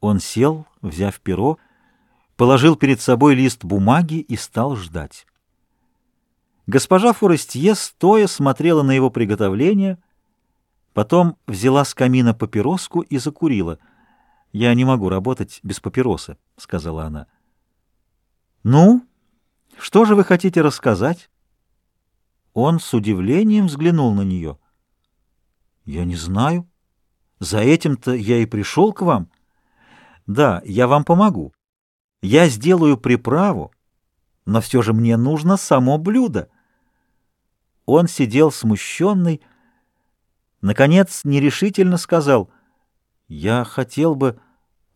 Он сел, взяв перо, положил перед собой лист бумаги и стал ждать. Госпожа Форестье стоя смотрела на его приготовление, потом взяла с камина папироску и закурила. «Я не могу работать без папиросы», — сказала она. «Ну, что же вы хотите рассказать?» Он с удивлением взглянул на нее. «Я не знаю. За этим-то я и пришел к вам. Да, я вам помогу. Я сделаю приправу, но все же мне нужно само блюдо». Он сидел смущенный, наконец нерешительно сказал, «Я хотел бы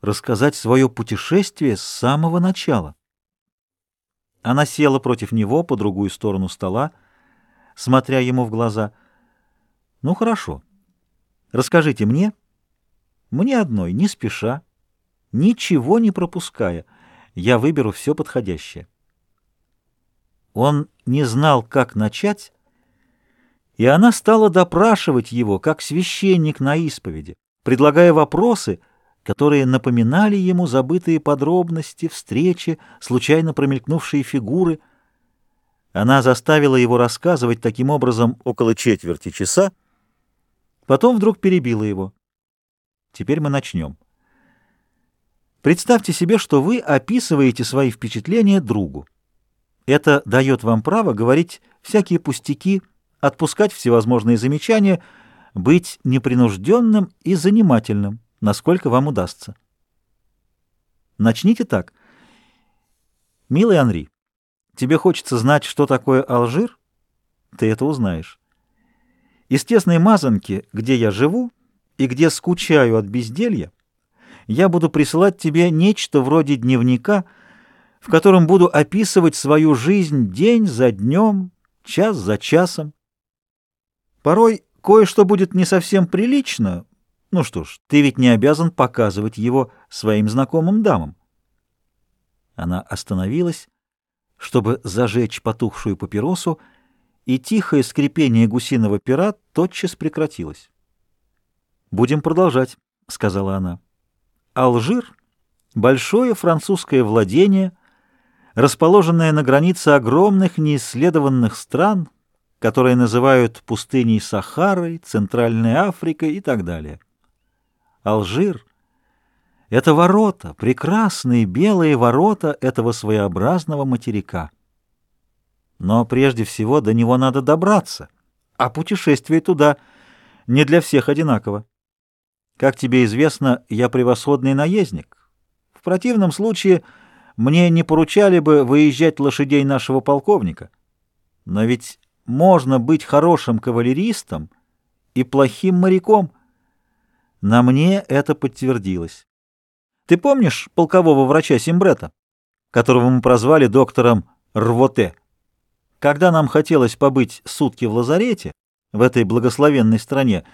рассказать свое путешествие с самого начала». Она села против него по другую сторону стола, смотря ему в глаза. «Ну, хорошо. Расскажите мне, мне одной, не спеша, ничего не пропуская. Я выберу все подходящее». Он не знал, как начать, и она стала допрашивать его, как священник на исповеди, предлагая вопросы — которые напоминали ему забытые подробности, встречи, случайно промелькнувшие фигуры. Она заставила его рассказывать таким образом около четверти часа, потом вдруг перебила его. Теперь мы начнем. Представьте себе, что вы описываете свои впечатления другу. Это дает вам право говорить всякие пустяки, отпускать всевозможные замечания, быть непринужденным и занимательным насколько вам удастся. Начните так. Милый Анри, тебе хочется знать, что такое Алжир? Ты это узнаешь. Из тесной мазанки, где я живу и где скучаю от безделья, я буду присылать тебе нечто вроде дневника, в котором буду описывать свою жизнь день за днем, час за часом. Порой кое-что будет не совсем прилично, ну что ж, ты ведь не обязан показывать его своим знакомым дамам. Она остановилась, чтобы зажечь потухшую папиросу, и тихое скрипение гусиного пера тотчас прекратилось. «Будем продолжать», — сказала она. «Алжир — большое французское владение, расположенное на границе огромных неисследованных стран, которые называют пустыней Сахарой, Центральной Африкой и так далее. Алжир — это ворота, прекрасные белые ворота этого своеобразного материка. Но прежде всего до него надо добраться, а путешествие туда не для всех одинаково. Как тебе известно, я превосходный наездник. В противном случае мне не поручали бы выезжать лошадей нашего полковника. Но ведь можно быть хорошим кавалеристом и плохим моряком — на мне это подтвердилось. Ты помнишь полкового врача Симбрета, которого мы прозвали доктором Рвоте? Когда нам хотелось побыть сутки в лазарете, в этой благословенной стране,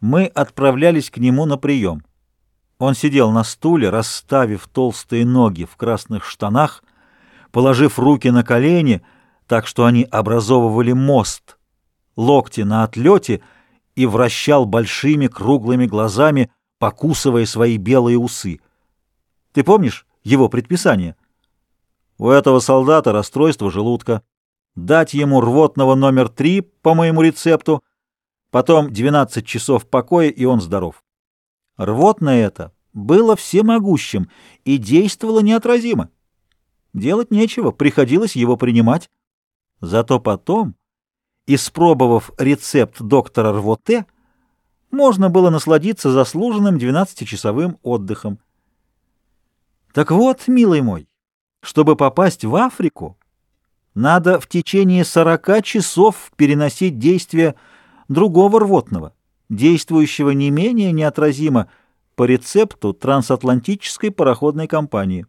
мы отправлялись к нему на прием. Он сидел на стуле, расставив толстые ноги в красных штанах, положив руки на колени, так что они образовывали мост, локти на отлете — и вращал большими круглыми глазами, покусывая свои белые усы. Ты помнишь его предписание? У этого солдата расстройство желудка. Дать ему рвотного номер три по моему рецепту, потом 12 часов покоя, и он здоров. Рвотное это было всемогущим и действовало неотразимо. Делать нечего, приходилось его принимать. Зато потом Испробовав рецепт доктора Рвоте, можно было насладиться заслуженным 12-часовым отдыхом. Так вот, милый мой, чтобы попасть в Африку, надо в течение 40 часов переносить действие другого рвотного, действующего не менее неотразимо по рецепту трансатлантической пароходной компании.